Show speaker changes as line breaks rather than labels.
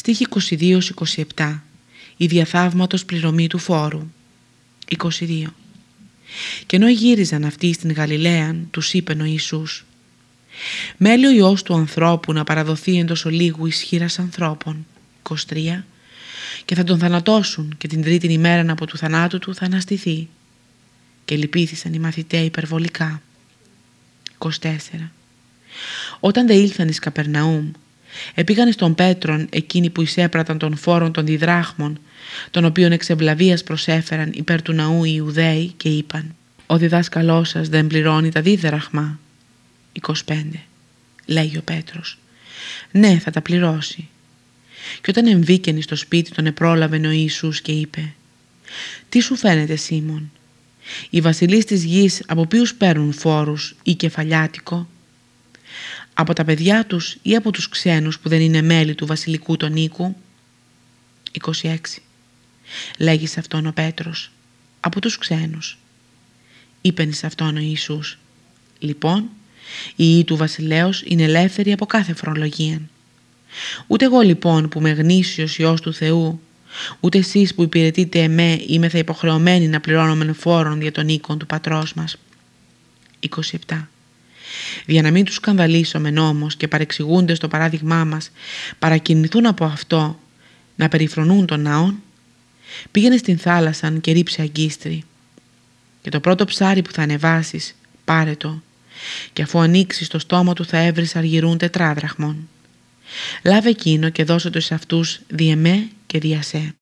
Στίχη 22-27 Η διαθαύματος πληρωμή του φόρου. 22 Και ενώ γύριζαν αυτοί στην Γαλιλαία, τους είπε ο Ιησούς «Μέλει ο Υιός του ανθρώπου να παραδοθεί εντός ολίγου ισχύρας ανθρώπων» 23 «Και θα τον θανατώσουν και την τρίτη ημέρα από του θανάτου του θα αναστηθεί» και λυπήθησαν οι μαθητές υπερβολικά. 24 Όταν δε ήλθαν εις Καπερναούμ Επήγανε στον Πέτρον εκείνοι που εισέπραταν των φόρων των διδράχμων, των οποίων εξευλαβίας προσέφεραν υπέρ του ναού οι Ιουδαίοι και είπαν «Ο διδάσκαλός σας δεν πληρώνει τα δίδραχμα». 25. Λέγει ο Πέτρος «Ναι, θα τα πληρώσει». Και όταν εμβήκαινε στο σπίτι τον επρόλαβε ο Ιησούς και είπε «Τι σου φαίνεται Σίμων, οι βασιλείς της γης από ποιους παίρνουν φόρους ή κεφαλιάτικο» από τα παιδιά τους ή από τους ξένους που δεν είναι μέλη του βασιλικού τον οίκου. 26. Λέγεις σε αυτόν ο Πέτρος, από τους ξένους. Είπεν σε αυτόν ο Ιησούς, λοιπόν, η ή του βασιλέως είναι ελεύθερη από κάθε φορολογία. Ούτε εγώ λοιπόν που είμαι γνήσιος Υιός του Θεού, ούτε εσείς που υπηρετείτε εμέ είμαι θα υποχρεωμένοι να πληρώνω με φόρων για τον οίκον του πατρός μας. 27 για να μην τους σκανδαλίσουμε όμως και παρεξηγούνται στο παράδειγμά μας παρακινηθούν από αυτό να περιφρονούν τον ναόν πήγαινε στην θάλασσα και ρίψε αγκίστρι και το πρώτο ψάρι που θα ανεβάσεις πάρε το και αφού ανοίξεις το στόμα του θα έβρεις αργυρούν τετράδραχμων. Λάβε εκείνο και δώσε το σε αυτούς διεμέ και διασέ.